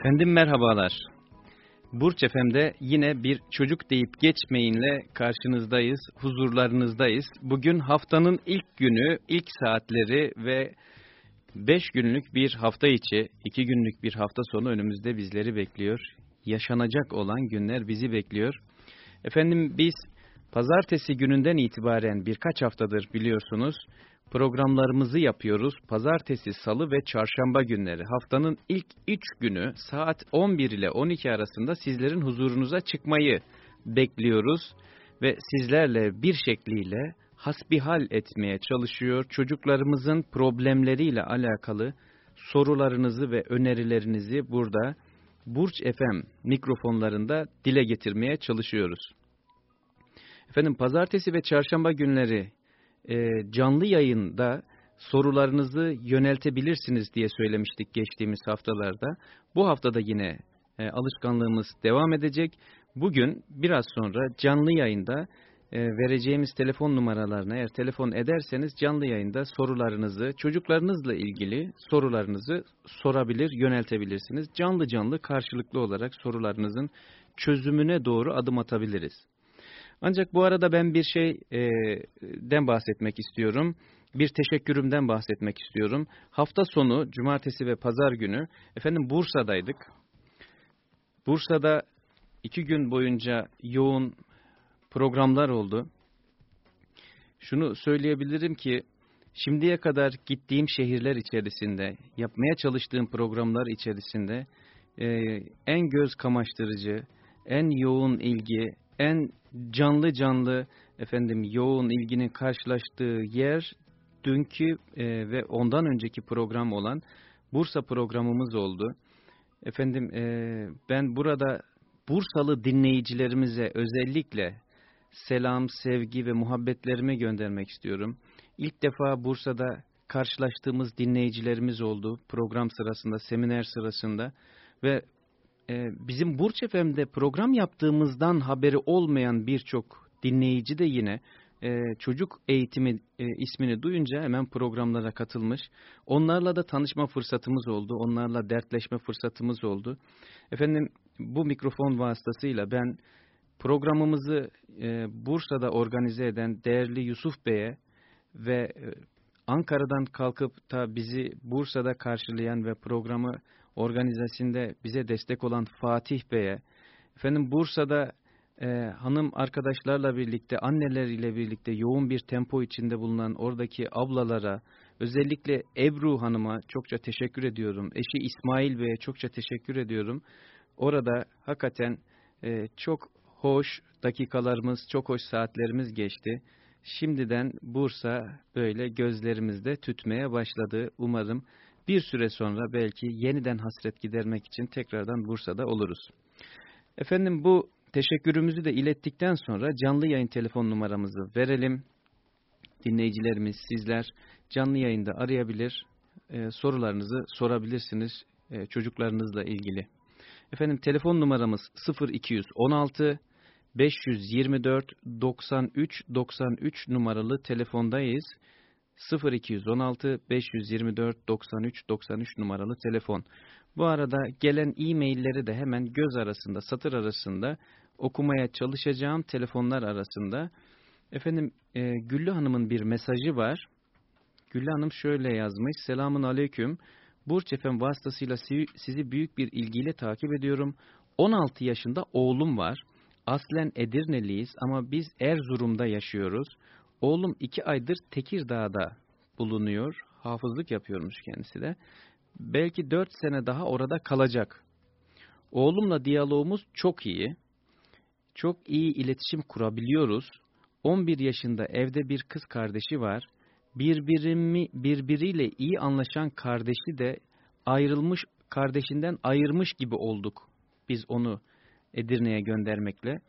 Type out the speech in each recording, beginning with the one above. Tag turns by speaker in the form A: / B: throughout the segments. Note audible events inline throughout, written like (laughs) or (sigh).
A: Efendim merhabalar. Burç Efem'de yine bir çocuk deyip geçmeyinle karşınızdayız, huzurlarınızdayız. Bugün haftanın ilk günü, ilk saatleri ve beş günlük bir hafta içi, iki günlük bir hafta sonu önümüzde bizleri bekliyor. Yaşanacak olan günler bizi bekliyor. Efendim biz pazartesi gününden itibaren birkaç haftadır biliyorsunuz programlarımızı yapıyoruz. Pazartesi, salı ve çarşamba günleri. Haftanın ilk üç günü saat 11 ile 12 arasında sizlerin huzurunuza çıkmayı bekliyoruz. Ve sizlerle bir şekliyle hasbihal etmeye çalışıyor. Çocuklarımızın problemleriyle alakalı sorularınızı ve önerilerinizi burada Burç FM mikrofonlarında dile getirmeye çalışıyoruz. Efendim pazartesi ve çarşamba günleri e, canlı yayında sorularınızı yöneltebilirsiniz diye söylemiştik geçtiğimiz haftalarda. Bu haftada yine e, alışkanlığımız devam edecek. Bugün biraz sonra canlı yayında e, vereceğimiz telefon numaralarına eğer telefon ederseniz canlı yayında sorularınızı, çocuklarınızla ilgili sorularınızı sorabilir, yöneltebilirsiniz. Canlı canlı karşılıklı olarak sorularınızın çözümüne doğru adım atabiliriz. Ancak bu arada ben bir şeyden bahsetmek istiyorum. Bir teşekkürümden bahsetmek istiyorum. Hafta sonu, cumartesi ve pazar günü efendim Bursa'daydık. Bursa'da iki gün boyunca yoğun programlar oldu. Şunu söyleyebilirim ki şimdiye kadar gittiğim şehirler içerisinde, yapmaya çalıştığım programlar içerisinde e, en göz kamaştırıcı, en yoğun ilgi, en canlı canlı efendim yoğun ilginin karşılaştığı yer dünkü e, ve ondan önceki program olan Bursa programımız oldu. Efendim e, ben burada Bursalı dinleyicilerimize özellikle selam, sevgi ve muhabbetlerimi göndermek istiyorum. İlk defa Bursa'da karşılaştığımız dinleyicilerimiz oldu program sırasında, seminer sırasında ve bizim Burç FM'de program yaptığımızdan haberi olmayan birçok dinleyici de yine e, çocuk eğitimi e, ismini duyunca hemen programlara katılmış. Onlarla da tanışma fırsatımız oldu. Onlarla dertleşme fırsatımız oldu. Efendim bu mikrofon vasıtasıyla ben programımızı e, Bursa'da organize eden değerli Yusuf Bey'e ve e, Ankara'dan kalkıp da bizi Bursa'da karşılayan ve programı organizasyonda bize destek olan Fatih Bey'e, efendim Bursa'da e, hanım arkadaşlarla birlikte, anneleriyle birlikte yoğun bir tempo içinde bulunan oradaki ablalara, özellikle Ebru Hanım'a çokça teşekkür ediyorum. Eşi İsmail Bey'e çokça teşekkür ediyorum. Orada hakikaten e, çok hoş dakikalarımız, çok hoş saatlerimiz geçti. Şimdiden Bursa böyle gözlerimizde tütmeye başladı. Umarım bir süre sonra belki yeniden hasret gidermek için tekrardan Bursa'da oluruz. Efendim bu teşekkürümüzü de ilettikten sonra canlı yayın telefon numaramızı verelim. Dinleyicilerimiz sizler canlı yayında arayabilir, e, sorularınızı sorabilirsiniz e, çocuklarınızla ilgili. Efendim telefon numaramız 0216 524 93 93 numaralı telefondayız. 0216 524 93 93 numaralı telefon. Bu arada gelen e-mailleri de hemen göz arasında, satır arasında okumaya çalışacağım telefonlar arasında. Efendim e, Güllü Hanım'ın bir mesajı var. Güllü Hanım şöyle yazmış. Selamun Aleyküm. Burç Efem vasıtasıyla sizi büyük bir ilgiyle takip ediyorum. 16 yaşında oğlum var. Aslen Edirneliyiz ama biz Erzurum'da yaşıyoruz. Oğlum iki aydır Tekirdağ'da bulunuyor. Hafızlık yapıyormuş kendisi de. Belki dört sene daha orada kalacak. Oğlumla diyalogumuz çok iyi. Çok iyi iletişim kurabiliyoruz. 11 yaşında evde bir kız kardeşi var. Birbirimi, birbiriyle iyi anlaşan kardeşi de ayrılmış, kardeşinden ayırmış gibi olduk. Biz onu Edirne'ye göndermekle.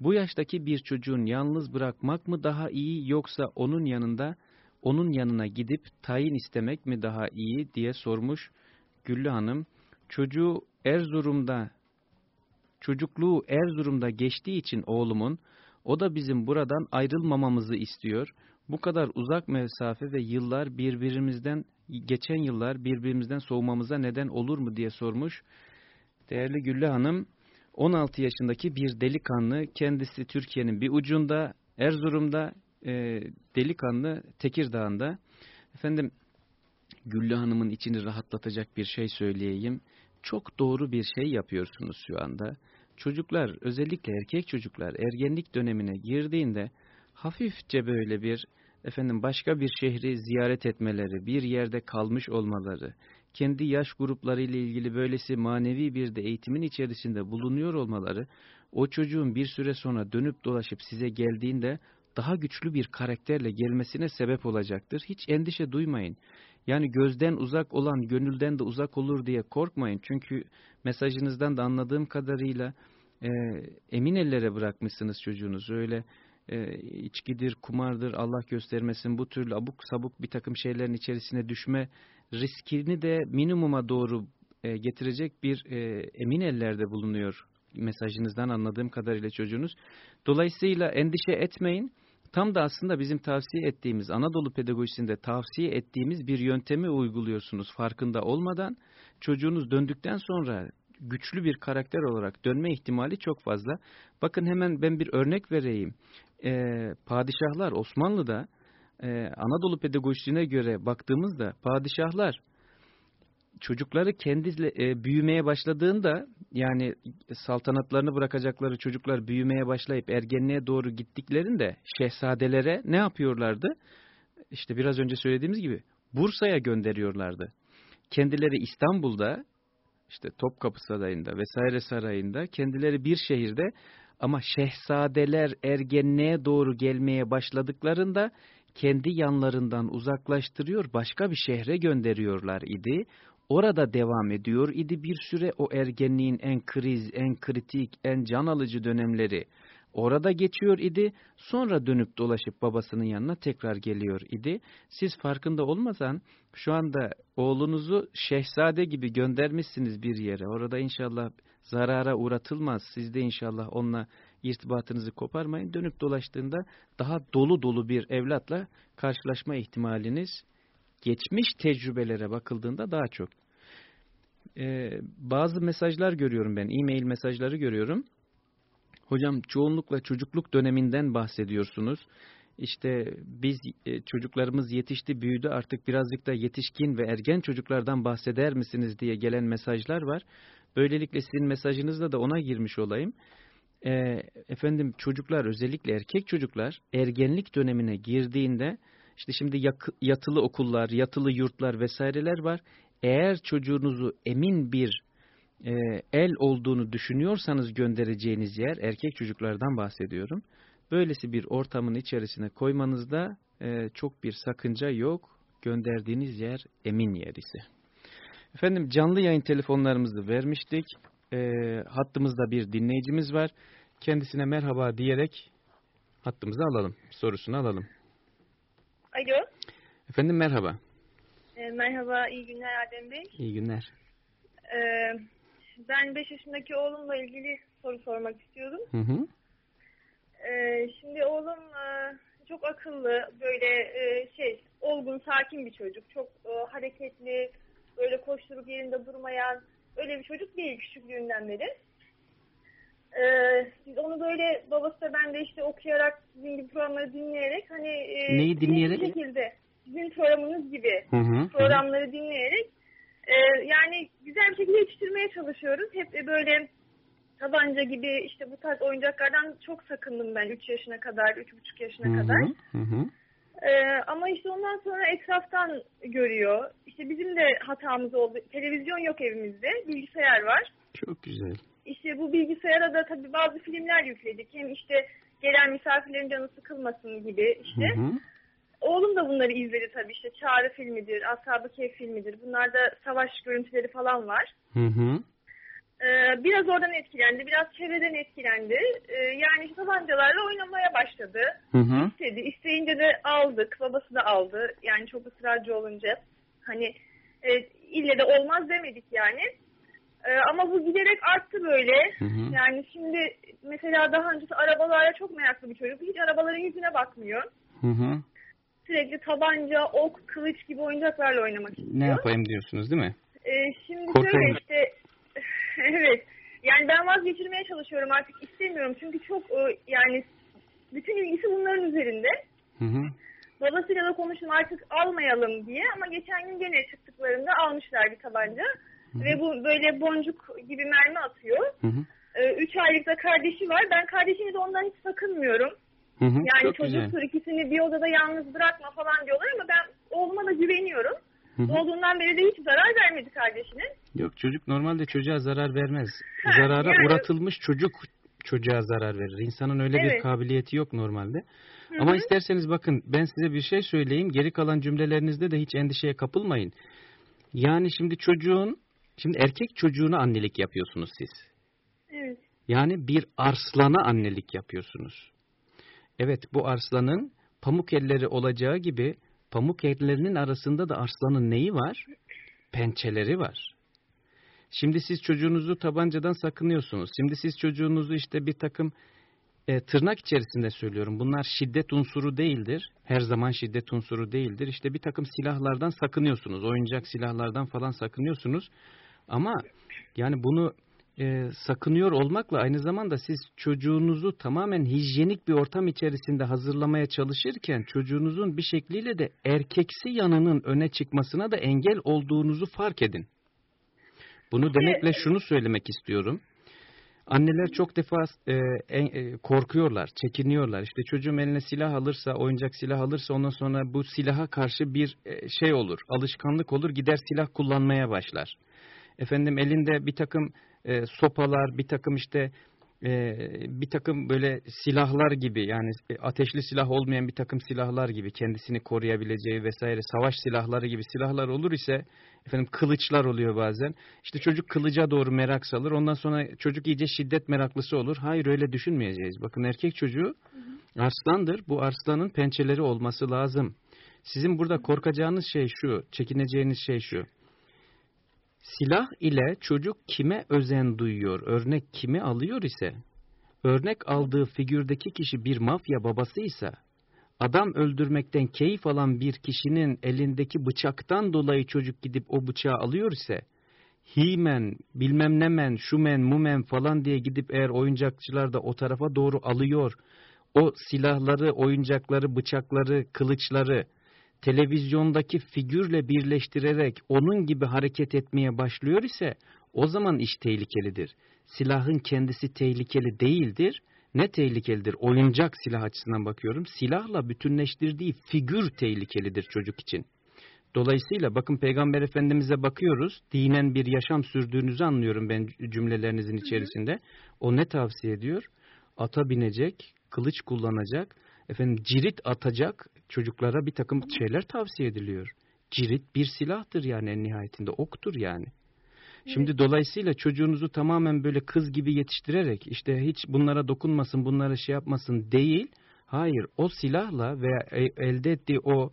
A: Bu yaştaki bir çocuğun yalnız bırakmak mı daha iyi yoksa onun yanında onun yanına gidip tayin istemek mi daha iyi diye sormuş Güllü Hanım. Çocuğu Erzurum'da çocukluğu Erzurum'da geçtiği için oğlumun o da bizim buradan ayrılmamamızı istiyor. Bu kadar uzak mesafe ve yıllar birbirimizden geçen yıllar birbirimizden soğumamıza neden olur mu diye sormuş. Değerli Güllü Hanım, 16 yaşındaki bir delikanlı, kendisi Türkiye'nin bir ucunda, Erzurum'da, e, delikanlı Tekirdağ'ında. Efendim, Güllü Hanım'ın içini rahatlatacak bir şey söyleyeyim. Çok doğru bir şey yapıyorsunuz şu anda. Çocuklar, özellikle erkek çocuklar ergenlik dönemine girdiğinde hafifçe böyle bir efendim başka bir şehri ziyaret etmeleri, bir yerde kalmış olmaları, kendi yaş grupları ile ilgili böylesi manevi bir de eğitimin içerisinde bulunuyor olmaları, o çocuğun bir süre sonra dönüp dolaşıp size geldiğinde daha güçlü bir karakterle gelmesine sebep olacaktır. Hiç endişe duymayın. Yani gözden uzak olan gönülden de uzak olur diye korkmayın. Çünkü mesajınızdan da anladığım kadarıyla e, emin ellere bırakmışsınız çocuğunuzu. Öyle e, içkidir, kumardır, Allah göstermesin bu türlü abuk sabuk bir takım şeylerin içerisine düşme riskini de minimuma doğru e, getirecek bir e, emin ellerde bulunuyor mesajınızdan anladığım kadarıyla çocuğunuz. Dolayısıyla endişe etmeyin. Tam da aslında bizim tavsiye ettiğimiz, Anadolu pedagojisinde tavsiye ettiğimiz bir yöntemi uyguluyorsunuz farkında olmadan. Çocuğunuz döndükten sonra güçlü bir karakter olarak dönme ihtimali çok fazla. Bakın hemen ben bir örnek vereyim. Ee, padişahlar Osmanlı'da e, Anadolu pedagojisine göre baktığımızda padişahlar çocukları kendi e, büyümeye başladığında yani saltanatlarını bırakacakları çocuklar büyümeye başlayıp ergenliğe doğru gittiklerinde şehzadelere ne yapıyorlardı? İşte biraz önce söylediğimiz gibi Bursa'ya gönderiyorlardı. Kendileri İstanbul'da işte Topkapı Sarayı'nda vesaire sarayında kendileri bir şehirde ama şehzadeler ergenliğe doğru gelmeye başladıklarında kendi yanlarından uzaklaştırıyor başka bir şehre gönderiyorlar idi orada devam ediyor idi bir süre o ergenliğin en kriz, en kritik, en can alıcı dönemleri orada geçiyor idi. Sonra dönüp dolaşıp babasının yanına tekrar geliyor idi. Siz farkında olmasan şu anda oğlunuzu şehzade gibi göndermişsiniz bir yere. Orada inşallah zarara uğratılmaz. Siz de inşallah onunla irtibatınızı koparmayın. Dönüp dolaştığında daha dolu dolu bir evlatla karşılaşma ihtimaliniz geçmiş tecrübelere bakıldığında daha çok. Ee, bazı mesajlar görüyorum ben, e-mail mesajları görüyorum. Hocam çoğunlukla çocukluk döneminden bahsediyorsunuz. İşte biz e, çocuklarımız yetişti, büyüdü artık birazcık da yetişkin ve ergen çocuklardan bahseder misiniz diye gelen mesajlar var. Böylelikle sizin mesajınızda da ona girmiş olayım. E, efendim çocuklar özellikle erkek çocuklar ergenlik dönemine girdiğinde işte şimdi yatılı okullar, yatılı yurtlar vesaireler var. Eğer çocuğunuzu emin bir e, el olduğunu düşünüyorsanız göndereceğiniz yer, erkek çocuklardan bahsediyorum. Böylesi bir ortamın içerisine koymanızda e, çok bir sakınca yok. Gönderdiğiniz yer emin yer ise. Efendim canlı yayın telefonlarımızı vermiştik. E, hattımızda bir dinleyicimiz var. Kendisine merhaba diyerek hattımızı alalım. Sorusunu alalım.
B: Alo.
A: Efendim merhaba.
B: E, merhaba, iyi günler Adem Bey.
A: İyi günler.
B: E, ben 5 yaşındaki oğlumla ilgili soru sormak istiyordum.
A: Hı hı.
B: E, şimdi oğlum e, çok akıllı, böyle e, şey, olgun, sakin bir çocuk. Çok e, hareketli, böyle koşturup yerinde durmayan, öyle bir çocuk değil küçüklüğünden beri. Ee, biz onu böyle babası da ben de işte okuyarak sizin gibi programları dinleyerek hani
A: e, Neyi dinleyerek?
B: Bir şekilde sizin programınız gibi
A: hı hı,
B: programları hı. dinleyerek e, yani güzel bir şekilde yetiştirmeye çalışıyoruz. Hep böyle tabanca gibi işte bu tarz oyuncaklardan çok sakındım ben 3 yaşına kadar, 3,5 yaşına
A: hı hı,
B: kadar.
A: Hı hı.
B: Ee, ama işte ondan sonra etraftan görüyor. İşte bizim de hatamız oldu. Televizyon yok evimizde. Bilgisayar var.
A: Çok güzel.
B: İşte bu bilgisayara da tabii bazı filmler yükledik. Hem işte gelen misafirlerin canı sıkılmasın gibi işte.
A: Hı hı.
B: Oğlum da bunları izledi tabii işte Çağrı filmidir, Ashab-ı Kehf filmidir. Bunlarda savaş görüntüleri falan var.
A: Hı hı.
B: Ee, biraz oradan etkilendi, biraz çevreden etkilendi. Ee, yani tabancalarla oynamaya başladı.
A: Hı hı.
B: İstedi, isteyince de aldık, babası da aldı. Yani çok ısrarcı olunca. Hani e, ille de olmaz demedik yani. Ee, ama bu giderek arttı böyle.
A: Hı hı.
B: Yani şimdi mesela daha öncesi arabalara çok meraklı bir çocuk. Hiç arabaların yüzüne bakmıyor.
A: Hı hı.
B: Sürekli tabanca, ok, kılıç gibi oyuncaklarla oynamak istiyor.
A: Ne yapayım diyorsunuz değil mi?
B: Ee, şimdi
A: Korkmayın.
B: şöyle işte (laughs) evet çalışıyorum artık istemiyorum. Çünkü çok e, yani bütün ilgisi bunların üzerinde.
A: Hı hı.
B: Babasıyla da konuştum artık almayalım diye ama geçen gün gene çıktıklarında almışlar bir tabanca.
A: Hı hı.
B: Ve bu böyle boncuk gibi mermi atıyor.
A: Hı hı.
B: Ee, üç aylıkta kardeşi var. Ben kardeşini de ondan hiç sakınmıyorum.
A: Hı hı.
B: Yani
A: Çok güzel.
B: çocuktur ikisini bir odada yalnız bırakma falan diyorlar ama ben oğluma da güveniyorum. Doğduğundan beri de hiç zarar vermedi kardeşine.
A: Yok çocuk normalde çocuğa zarar vermez. Zarara
B: yani-
A: uğratılmış çocuk çocuğa zarar verir. İnsanın öyle bir
B: Evet.
A: kabiliyeti yok normalde.
B: Hı
A: Ama isterseniz bakın ben size bir şey söyleyeyim. Geri kalan cümlelerinizde de hiç endişeye kapılmayın. Yani şimdi çocuğun, şimdi erkek çocuğuna annelik yapıyorsunuz siz.
B: Evet.
A: Yani bir arslana annelik yapıyorsunuz. Evet bu arslanın pamuk elleri olacağı gibi pamuk ellerinin arasında da arslanın neyi var? Pençeleri var. Şimdi siz çocuğunuzu tabancadan sakınıyorsunuz. Şimdi siz çocuğunuzu işte bir takım e, tırnak içerisinde söylüyorum. Bunlar şiddet unsuru değildir. Her zaman şiddet unsuru değildir. İşte bir takım silahlardan sakınıyorsunuz. Oyuncak silahlardan falan sakınıyorsunuz. Ama yani bunu e, sakınıyor olmakla aynı zamanda siz çocuğunuzu tamamen hijyenik bir ortam içerisinde hazırlamaya çalışırken çocuğunuzun bir şekliyle de erkeksi yanının öne çıkmasına da engel olduğunuzu fark edin. Bunu demekle şunu söylemek istiyorum. Anneler çok defa e, e, korkuyorlar, çekiniyorlar. İşte çocuğum eline silah alırsa, oyuncak silah alırsa ondan sonra bu silaha karşı bir e, şey olur, alışkanlık olur, gider silah kullanmaya başlar. Efendim elinde bir takım e, sopalar, bir takım işte e, bir takım böyle silahlar gibi yani e, ateşli silah olmayan bir takım silahlar gibi kendisini koruyabileceği vesaire savaş silahları gibi silahlar olur ise efendim kılıçlar oluyor bazen. İşte çocuk kılıca doğru merak salır. Ondan sonra çocuk iyice şiddet meraklısı olur. Hayır öyle düşünmeyeceğiz. Bakın erkek çocuğu arslandır. Bu arslanın pençeleri olması lazım. Sizin burada korkacağınız şey şu, çekineceğiniz şey şu. Silah ile çocuk kime özen duyuyor, örnek kimi alıyor ise, örnek aldığı figürdeki kişi bir mafya babasıysa, adam öldürmekten keyif alan bir kişinin elindeki bıçaktan dolayı çocuk gidip o bıçağı alıyor ise, himen, bilmem ne men, şu men, mu men falan diye gidip eğer oyuncakçılar da o tarafa doğru alıyor, o silahları, oyuncakları, bıçakları, kılıçları, televizyondaki figürle birleştirerek onun gibi hareket etmeye başlıyor ise o zaman iş tehlikelidir. Silahın kendisi tehlikeli değildir. Ne tehlikelidir? Oyuncak silah açısından bakıyorum. Silahla bütünleştirdiği figür tehlikelidir çocuk için. Dolayısıyla bakın Peygamber Efendimiz'e bakıyoruz. Dinen bir yaşam sürdüğünüzü anlıyorum ben cümlelerinizin içerisinde. O ne tavsiye ediyor? Ata binecek, kılıç kullanacak, efendim cirit atacak çocuklara bir takım şeyler tavsiye ediliyor. Cirit bir silahtır yani en nihayetinde oktur yani. Şimdi dolayısıyla çocuğunuzu tamamen böyle kız gibi yetiştirerek işte hiç bunlara dokunmasın, bunlara şey yapmasın değil. Hayır o silahla veya e- elde ettiği o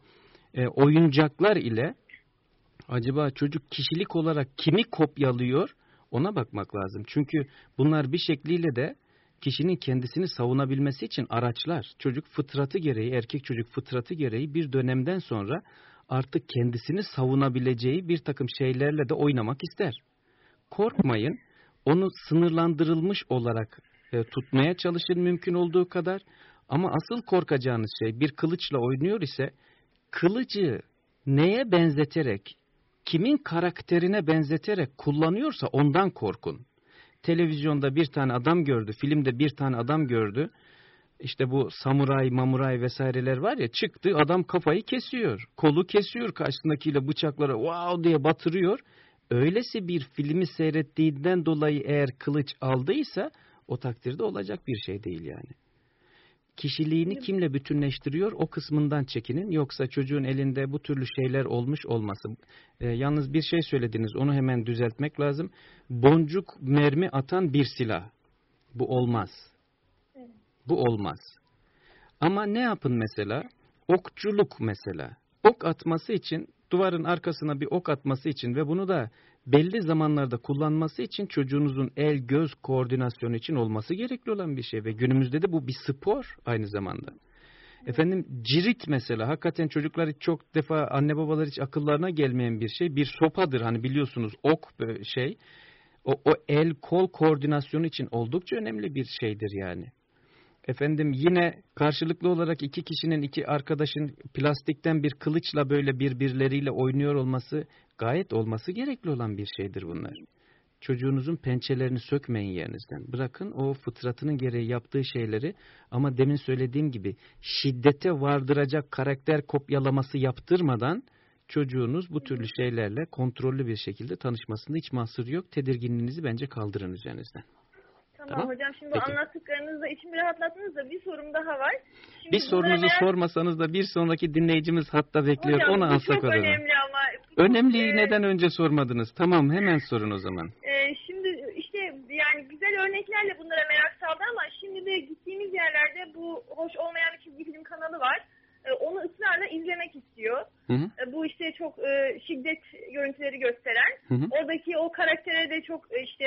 A: e, oyuncaklar ile acaba çocuk kişilik olarak kimi kopyalıyor ona bakmak lazım. Çünkü bunlar bir şekliyle de kişinin kendisini savunabilmesi için araçlar. Çocuk fıtratı gereği, erkek çocuk fıtratı gereği bir dönemden sonra artık kendisini savunabileceği bir takım şeylerle de oynamak ister. Korkmayın, onu sınırlandırılmış olarak e, tutmaya çalışın mümkün olduğu kadar. Ama asıl korkacağınız şey bir kılıçla oynuyor ise kılıcı neye benzeterek, kimin karakterine benzeterek kullanıyorsa ondan korkun televizyonda bir tane adam gördü, filmde bir tane adam gördü. İşte bu samuray, mamuray vesaireler var ya çıktı adam kafayı kesiyor. Kolu kesiyor karşısındakiyle bıçaklara wow diye batırıyor. Öylesi bir filmi seyrettiğinden dolayı eğer kılıç aldıysa o takdirde olacak bir şey değil yani. Kişiliğini kimle bütünleştiriyor o kısmından çekinin. Yoksa çocuğun elinde bu türlü şeyler olmuş olmasın. E, yalnız bir şey söylediniz onu hemen düzeltmek lazım. Boncuk mermi atan bir silah. Bu olmaz. Bu olmaz. Ama ne yapın mesela? Okçuluk mesela. Ok atması için duvarın arkasına bir ok atması için ve bunu da belli zamanlarda kullanması için çocuğunuzun el göz koordinasyonu için olması gerekli olan bir şey ve günümüzde de bu bir spor aynı zamanda. Efendim cirit mesela hakikaten çocuklar hiç çok defa anne babalar hiç akıllarına gelmeyen bir şey bir sopadır hani biliyorsunuz ok şey O, o el kol koordinasyonu için oldukça önemli bir şeydir yani. Efendim yine karşılıklı olarak iki kişinin iki arkadaşın plastikten bir kılıçla böyle birbirleriyle oynuyor olması gayet olması gerekli olan bir şeydir bunlar. Çocuğunuzun pençelerini sökmeyin yerinizden. Bırakın o fıtratının gereği yaptığı şeyleri ama demin söylediğim gibi şiddete vardıracak karakter kopyalaması yaptırmadan çocuğunuz bu türlü şeylerle kontrollü bir şekilde tanışmasında hiç mahsur yok. Tedirginliğinizi bence kaldırın üzerinizden.
B: Tamam,
A: Tamam.
B: hocam şimdi
A: Peki.
B: bu anlattıklarınızda içimi rahatlattınız da bir sorum daha var. Şimdi
A: Bir sorunuzu
B: merak-
A: sormasanız da bir sonraki dinleyicimiz hatta bekliyor.
B: Hocam,
A: Onu alsak
B: çok önemli ama.
A: Önemliyi
B: Ee,
A: neden önce sormadınız? Tamam hemen sorun o zaman.
B: Ee, şimdi işte yani güzel örneklerle bunlara merak saldı ama şimdi de gittiğimiz yerlerde bu hoş olmayan bir çizgi film kanalı var. Ee, onu ısrarla izlemek istiyor.
A: Hı hı,
B: Ee, bu işte çok e, şiddet görüntüleri gösteren.
A: hı hı.
B: Oradaki o karaktere de çok e, işte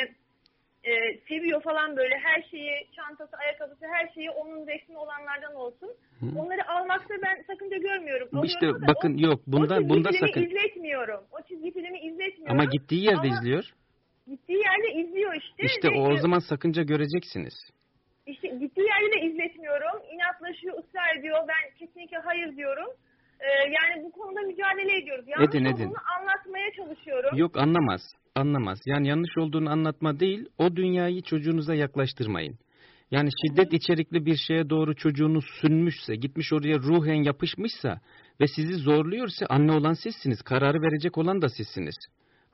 B: e, seviyor falan böyle her şeyi çantası, ayakkabısı her şeyi onun resmi olanlardan olsun.
A: Hı.
B: Onları almakta ben sakınca görmüyorum.
A: İşte
B: Alıyorum da
A: bakın
B: o,
A: yok
B: o
A: bunda sakın.
B: izletmiyorum. O çizgi filmi izletmiyorum.
A: Ama gittiği yerde
B: Ama
A: izliyor.
B: Gittiği yerde izliyor işte.
A: İşte o, o zaman sakınca göreceksiniz.
B: işte gittiği yerde de izletmiyorum. İnatlaşıyor, ısrar ediyor. Ben kesinlikle hayır diyorum. Ee, yani bu konuda mücadele ediyoruz. Yanlış
A: Edin, edin.
B: anlatmaya çalışıyorum.
A: Yok anlamaz. Anlamaz. Yani yanlış olduğunu anlatma değil, o dünyayı çocuğunuza yaklaştırmayın. Yani şiddet içerikli bir şeye doğru çocuğunuz sünmüşse, gitmiş oraya ruhen yapışmışsa ve sizi zorluyorsa anne olan sizsiniz. Kararı verecek olan da sizsiniz.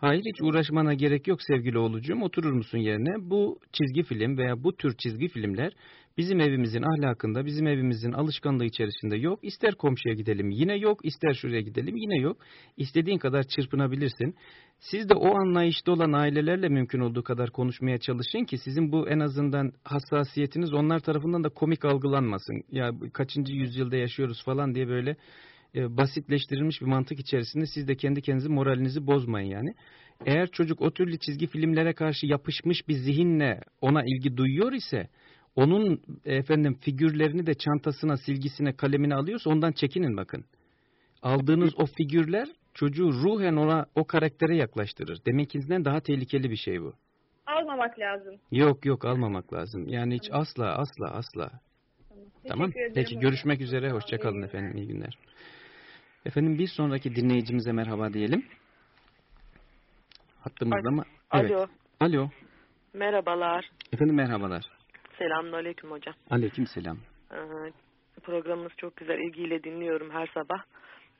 A: Hayır hiç uğraşmana gerek yok sevgili oğlucuğum. Oturur musun yerine? Bu çizgi film veya bu tür çizgi filmler bizim evimizin ahlakında, bizim evimizin alışkanlığı içerisinde yok. İster komşuya gidelim yine yok, ister şuraya gidelim yine yok. İstediğin kadar çırpınabilirsin. Siz de o anlayışta olan ailelerle mümkün olduğu kadar konuşmaya çalışın ki sizin bu en azından hassasiyetiniz onlar tarafından da komik algılanmasın. Ya kaçıncı yüzyılda yaşıyoruz falan diye böyle e, basitleştirilmiş bir mantık içerisinde siz de kendi kendinizi moralinizi bozmayın yani. Eğer çocuk o türlü çizgi filmlere karşı yapışmış bir zihinle ona ilgi duyuyor ise onun efendim figürlerini de çantasına, silgisine, kalemine alıyorsa ondan çekinin bakın. Aldığınız o figürler çocuğu ruhen ona o karaktere yaklaştırır. Deminkinden daha tehlikeli bir şey bu.
B: Almamak lazım.
A: Yok yok almamak lazım. Yani hiç asla asla asla.
B: Tamam. Teşekkür
A: Peki görüşmek üzere. Hoşçakalın efendim. İyi günler. Efendim bir sonraki dinleyicimize merhaba diyelim. Hattımızda mı? Evet.
C: Alo.
A: Alo.
C: Merhabalar.
A: Efendim merhabalar.
C: Selamünaleyküm hocam.
A: Aleyküm selam.
C: Ee, programınız çok güzel. ilgiyle dinliyorum her sabah.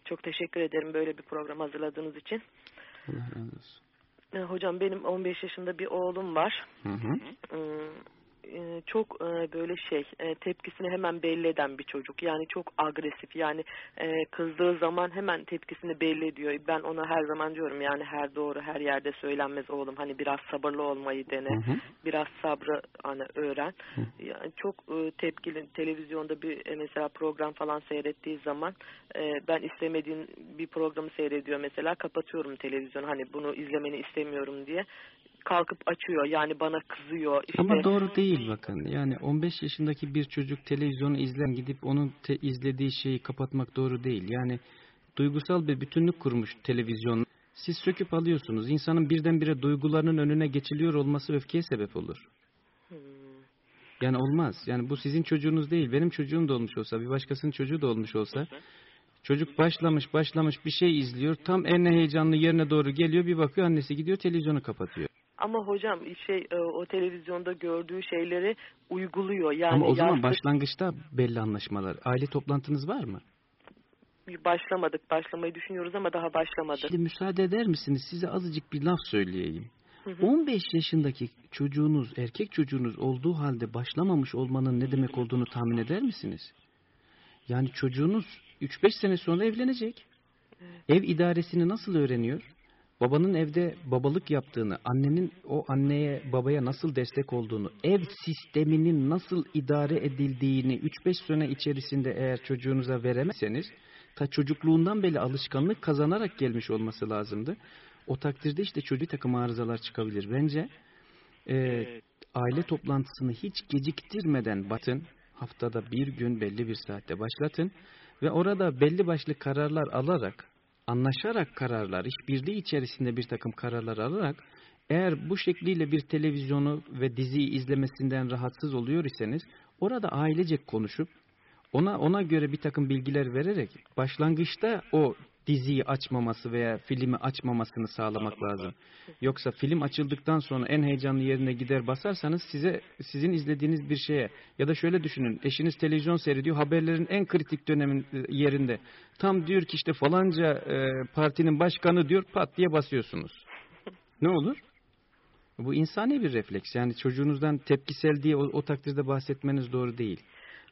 C: Çok teşekkür ederim böyle bir program hazırladığınız için.
A: Allah razı olsun.
C: Ee, hocam benim 15 yaşında bir oğlum var.
A: Hı hı.
C: E, çok e, böyle şey e, tepkisini hemen belli eden bir çocuk. Yani çok agresif. Yani kızdığı zaman hemen tepkisini belli ediyor. Ben ona her zaman diyorum yani her doğru her yerde söylenmez oğlum. Hani biraz sabırlı olmayı dene.
A: Hı hı.
C: biraz sabrı hani öğren.
A: Hı.
C: yani çok tepkili televizyonda bir mesela program falan seyrettiği zaman ben istemediğim bir programı seyrediyor mesela. Kapatıyorum televizyonu. Hani bunu izlemeni istemiyorum diye kalkıp açıyor yani bana kızıyor işte
A: Ama doğru değil bakın. Yani 15 yaşındaki bir çocuk televizyonu izlen gidip onun te- izlediği şeyi kapatmak doğru değil. Yani duygusal bir bütünlük kurmuş televizyon. Siz söküp alıyorsunuz. İnsanın birdenbire duygularının önüne geçiliyor olması öfkeye sebep olur.
C: Hmm.
A: Yani olmaz. Yani bu sizin çocuğunuz değil. Benim çocuğum da olmuş olsa, bir başkasının çocuğu da olmuş olsa. Çocuk başlamış başlamış bir şey izliyor. Tam en heyecanlı yerine doğru geliyor. Bir bakıyor annesi gidiyor televizyonu kapatıyor.
C: Ama hocam şey e, o televizyonda gördüğü şeyleri uyguluyor. Yani
A: Ama o zaman
C: yastık-
A: başlangıçta belli anlaşmalar. Aile toplantınız var mı?
C: başlamadık. Başlamayı düşünüyoruz ama daha başlamadık.
A: Şimdi müsaade eder misiniz? Size azıcık bir laf söyleyeyim.
C: Hı hı.
A: 15 yaşındaki çocuğunuz, erkek çocuğunuz olduğu halde başlamamış olmanın ne demek olduğunu tahmin eder misiniz? Yani çocuğunuz 3-5 sene sonra evlenecek. Ev idaresini nasıl öğreniyor? Babanın evde babalık yaptığını, annenin o anneye babaya nasıl destek olduğunu, ev sisteminin nasıl idare edildiğini 3-5 sene içerisinde eğer çocuğunuza veremezseniz, ta çocukluğundan beri alışkanlık kazanarak gelmiş olması lazımdı. O takdirde işte çocuk takım arızalar çıkabilir. Bence e, aile toplantısını hiç geciktirmeden batın. Haftada bir gün belli bir saatte başlatın. Ve orada belli başlı kararlar alarak, anlaşarak kararlar, işbirliği içerisinde bir takım kararlar alarak Eğer bu şekliyle bir televizyonu ve diziyi izlemesinden rahatsız oluyor iseniz orada ailecek konuşup ona ona göre bir takım bilgiler vererek başlangıçta o diziyi açmaması veya filmi açmamasını sağlamak lazım. Yoksa film açıldıktan sonra en heyecanlı yerine gider basarsanız size sizin izlediğiniz bir şeye ya da şöyle düşünün eşiniz televizyon seyrediyor haberlerin en kritik dönemin e, yerinde tam diyor ki işte falanca e, partinin başkanı diyor pat diye basıyorsunuz. Ne olur? Bu insani bir refleks. Yani çocuğunuzdan tepkisel diye o, o takdirde bahsetmeniz doğru değil.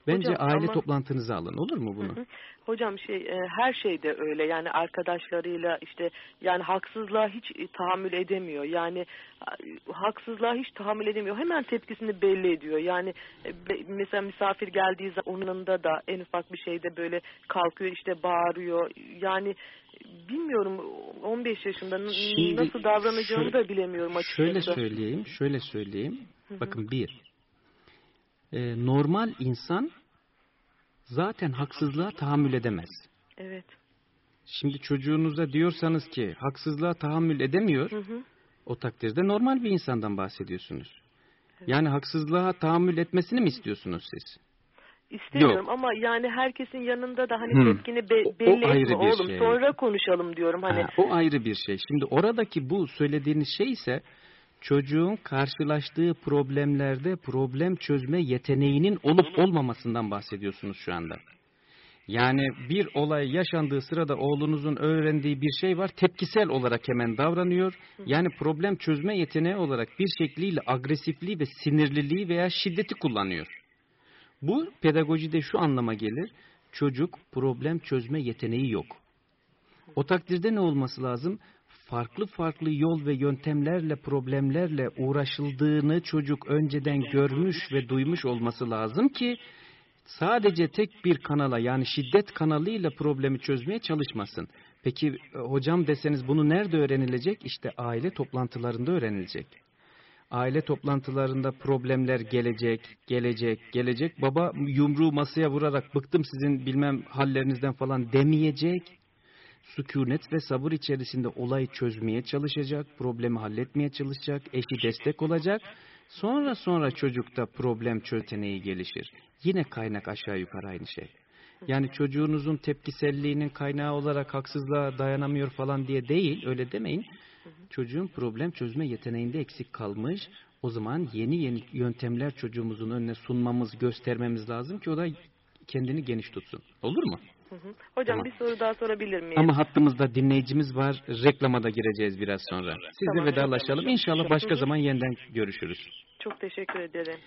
A: Bence
C: Hocam,
A: aile
C: ama-
A: toplantınızı alın. Olur mu bunu?
C: Hı hı. Hocam şey e, her şeyde öyle yani arkadaşlarıyla işte yani haksızlığa hiç e, tahammül edemiyor yani e, haksızlığa hiç tahammül edemiyor hemen tepkisini belli ediyor yani e, mesela misafir geldiği zaman onun yanında da en ufak bir şeyde böyle kalkıyor işte bağırıyor yani bilmiyorum 15 yaşında
A: Şimdi
C: nasıl davranacağını
A: şöyle-
C: da bilemiyorum açıkçası.
A: Şöyle söyleyeyim, şöyle söyleyeyim.
C: Hı hı.
A: Bakın bir, e, normal insan zaten haksızlığa tahammül edemez.
C: Evet.
A: Şimdi çocuğunuza diyorsanız ki haksızlığa tahammül edemiyor,
C: Hı hı.
A: o takdirde normal bir insandan bahsediyorsunuz. Yani haksızlığa tahammül etmesini mi istiyorsunuz siz?
C: İstemiyorum ama yani herkesin yanında da hani tepkini be-
A: O- o
C: belli
A: ayrı
C: etme
A: bir
C: oğlum
A: şey.
C: sonra konuşalım diyorum hani
A: Ha, o ayrı bir şey. Şimdi oradaki bu söylediğiniz şey ise çocuğun karşılaştığı problemlerde problem çözme yeteneğinin olup olmamasından bahsediyorsunuz şu anda. Yani bir olay yaşandığı sırada oğlunuzun öğrendiği bir şey var, tepkisel olarak hemen davranıyor. Yani problem çözme yeteneği olarak bir şekliyle agresifliği ve sinirliliği veya şiddeti kullanıyor. Bu pedagojide şu anlama gelir, çocuk problem çözme yeteneği yok. O takdirde ne olması lazım? Farklı farklı yol ve yöntemlerle, problemlerle uğraşıldığını çocuk önceden görmüş ve duymuş olması lazım ki sadece tek bir kanala yani şiddet kanalıyla problemi çözmeye çalışmasın. Peki e, hocam deseniz bunu nerede öğrenilecek? İşte aile toplantılarında öğrenilecek. Aile toplantılarında problemler gelecek, gelecek, gelecek. Baba yumruğu masaya vurarak bıktım sizin bilmem hallerinizden falan demeyecek sükunet ve sabır içerisinde olayı çözmeye çalışacak, problemi halletmeye çalışacak, eşi destek olacak. Sonra sonra çocukta problem çöteneği gelişir. Yine kaynak aşağı yukarı aynı şey. Yani çocuğunuzun tepkiselliğinin kaynağı olarak haksızlığa dayanamıyor falan diye değil, öyle demeyin. Çocuğun problem çözme yeteneğinde eksik kalmış. O zaman yeni yeni yöntemler çocuğumuzun önüne sunmamız, göstermemiz lazım ki o da kendini geniş tutsun. Olur mu?
C: Hı hı. Hocam
A: Tamam.
C: bir soru daha sorabilir miyim?
A: Ama hattımızda dinleyicimiz var. Reklama da gireceğiz biraz sonra. Sizle
C: Tamam.
A: vedalaşalım. İnşallah başka zaman yeniden görüşürüz.
C: Çok teşekkür ederim.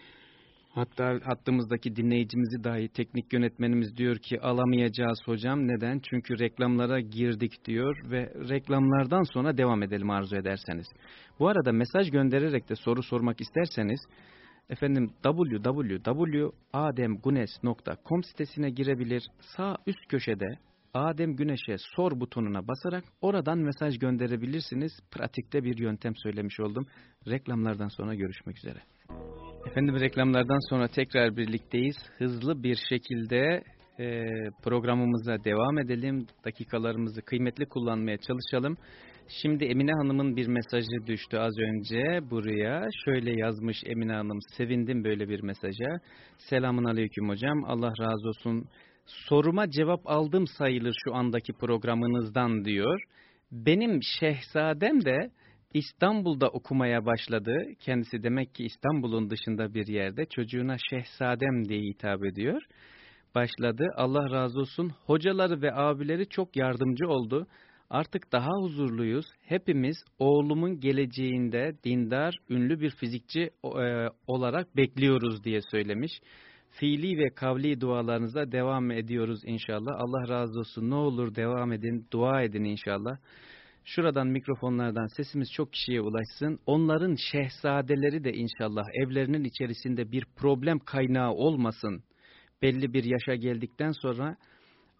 A: Hatta hattımızdaki dinleyicimizi dahi teknik yönetmenimiz diyor ki alamayacağız hocam. Neden? Çünkü reklamlara girdik diyor ve reklamlardan sonra devam edelim arzu ederseniz. Bu arada mesaj göndererek de soru sormak isterseniz efendim www.ademgunes.com sitesine girebilir. Sağ üst köşede Adem Güneş'e sor butonuna basarak oradan mesaj gönderebilirsiniz. Pratikte bir yöntem söylemiş oldum. Reklamlardan sonra görüşmek üzere. Efendim reklamlardan sonra tekrar birlikteyiz. Hızlı bir şekilde e, programımıza devam edelim. Dakikalarımızı kıymetli kullanmaya çalışalım. Şimdi Emine Hanım'ın bir mesajı düştü az önce buraya. Şöyle yazmış Emine Hanım. Sevindim böyle bir mesaja. Selamun Aleyküm hocam. Allah razı olsun. Soruma cevap aldım sayılır şu andaki programınızdan diyor. Benim şehzadem de İstanbul'da okumaya başladı. Kendisi demek ki İstanbul'un dışında bir yerde çocuğuna şehzadem diye hitap ediyor. Başladı. Allah razı olsun. Hocaları ve abileri çok yardımcı oldu. Artık daha huzurluyuz. Hepimiz oğlumun geleceğinde dindar, ünlü bir fizikçi e, olarak bekliyoruz diye söylemiş. Fiili ve kavli dualarınıza devam ediyoruz inşallah. Allah razı olsun. Ne olur devam edin, dua edin inşallah. Şuradan mikrofonlardan sesimiz çok kişiye ulaşsın. Onların şehzadeleri de inşallah evlerinin içerisinde bir problem kaynağı olmasın. Belli bir yaşa geldikten sonra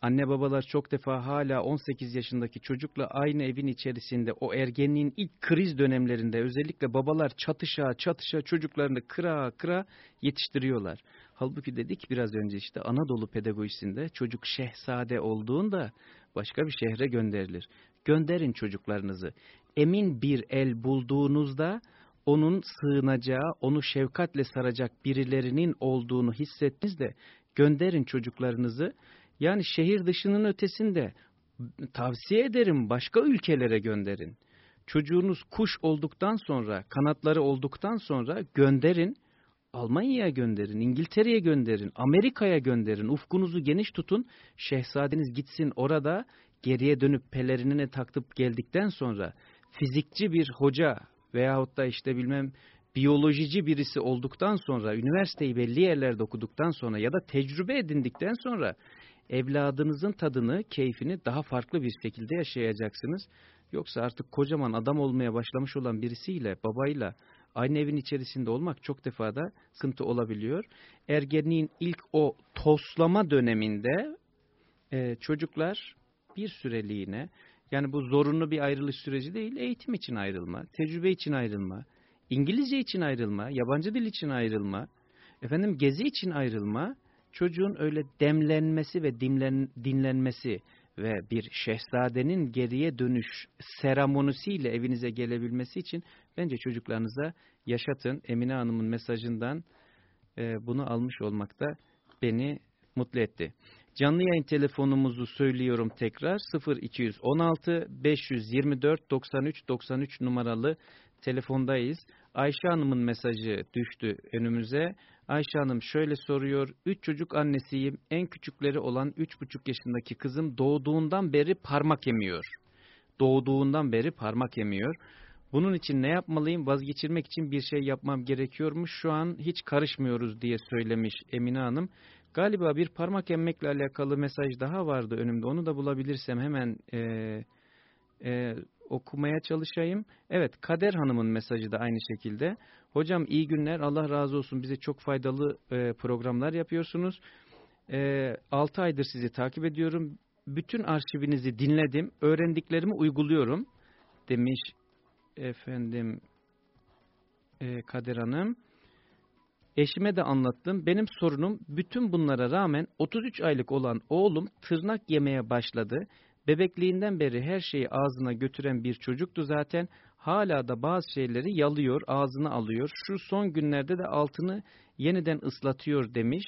A: anne babalar çok defa hala 18 yaşındaki çocukla aynı evin içerisinde o ergenliğin ilk kriz dönemlerinde özellikle babalar çatışa çatışa çocuklarını kıra kıra yetiştiriyorlar. Halbuki dedik biraz önce işte Anadolu pedagojisinde çocuk şehzade olduğunda başka bir şehre gönderilir. Gönderin çocuklarınızı. Emin bir el bulduğunuzda onun sığınacağı, onu şefkatle saracak birilerinin olduğunu hissettiğinizde gönderin çocuklarınızı. Yani şehir dışının ötesinde tavsiye ederim başka ülkelere gönderin. Çocuğunuz kuş olduktan sonra, kanatları olduktan sonra gönderin. Almanya'ya gönderin, İngiltere'ye gönderin, Amerika'ya gönderin. Ufkunuzu geniş tutun. Şehzadeniz gitsin orada geriye dönüp pelerinine taktıp geldikten sonra fizikçi bir hoca veyahut da işte bilmem biyolojici birisi olduktan sonra, üniversiteyi belli yerlerde okuduktan sonra ya da tecrübe edindikten sonra evladınızın tadını, keyfini daha farklı bir şekilde yaşayacaksınız. Yoksa artık kocaman adam olmaya başlamış olan birisiyle, babayla aynı evin içerisinde olmak çok defada sıkıntı olabiliyor. Ergenliğin ilk o toslama döneminde e, çocuklar bir süreliğine, yani bu zorunlu bir ayrılış süreci değil, eğitim için ayrılma, tecrübe için ayrılma, İngilizce için ayrılma, yabancı dil için ayrılma, efendim gezi için ayrılma, çocuğun öyle demlenmesi ve dinlen, dinlenmesi ve bir şehzadenin geriye dönüş seremonisiyle evinize gelebilmesi için bence çocuklarınıza yaşatın. Emine Hanım'ın mesajından e, bunu almış olmak da beni mutlu etti. Canlı yayın telefonumuzu söylüyorum tekrar 0216 524 93 93 numaralı telefondayız. Ayşe Hanım'ın mesajı düştü önümüze. Ayşe Hanım şöyle soruyor. Üç çocuk annesiyim. En küçükleri olan üç buçuk yaşındaki kızım doğduğundan beri parmak yemiyor. Doğduğundan beri parmak yemiyor. Bunun için ne yapmalıyım? Vazgeçirmek için bir şey yapmam gerekiyormuş. Şu an hiç karışmıyoruz diye söylemiş Emine Hanım. Galiba bir parmak emmekle alakalı mesaj daha vardı önümde. Onu da bulabilirsem hemen e, e, okumaya çalışayım. Evet Kader Hanım'ın mesajı da aynı şekilde. Hocam iyi günler Allah razı olsun bize çok faydalı e, programlar yapıyorsunuz. E, 6 aydır sizi takip ediyorum. Bütün arşivinizi dinledim. Öğrendiklerimi uyguluyorum demiş efendim e, Kader Hanım. Eşime de anlattım. Benim sorunum bütün bunlara rağmen 33 aylık olan oğlum tırnak yemeye başladı. Bebekliğinden beri her şeyi ağzına götüren bir çocuktu zaten. Hala da bazı şeyleri yalıyor, ağzına alıyor. Şu son günlerde de altını yeniden ıslatıyor demiş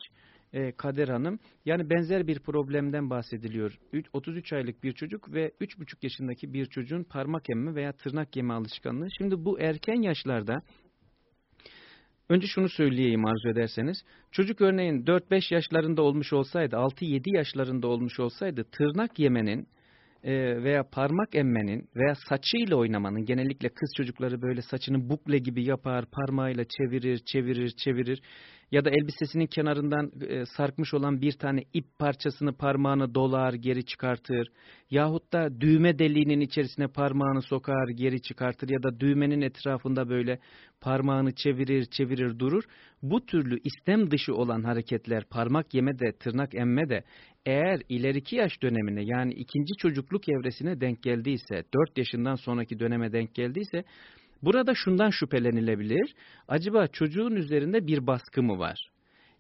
A: e, Kader Hanım. Yani benzer bir problemden bahsediliyor. 33 aylık bir çocuk ve 3,5 yaşındaki bir çocuğun parmak emme veya tırnak yeme alışkanlığı. Şimdi bu erken yaşlarda Önce şunu söyleyeyim arzu ederseniz. Çocuk örneğin 4-5 yaşlarında olmuş olsaydı, 6-7 yaşlarında olmuş olsaydı tırnak yemenin e, veya parmak emmenin veya saçıyla oynamanın genellikle kız çocukları böyle saçını bukle gibi yapar, parmağıyla çevirir, çevirir, çevirir ya da elbisesinin kenarından e, sarkmış olan bir tane ip parçasını parmağını dolar, geri çıkartır yahut da düğme deliğinin içerisine parmağını sokar, geri çıkartır ya da düğmenin etrafında böyle parmağını çevirir, çevirir durur. Bu türlü istem dışı olan hareketler parmak yeme de, tırnak emme de eğer ileriki yaş dönemine yani ikinci çocukluk evresine denk geldiyse, 4 yaşından sonraki döneme denk geldiyse, burada şundan şüphelenilebilir. Acaba çocuğun üzerinde bir baskı mı var?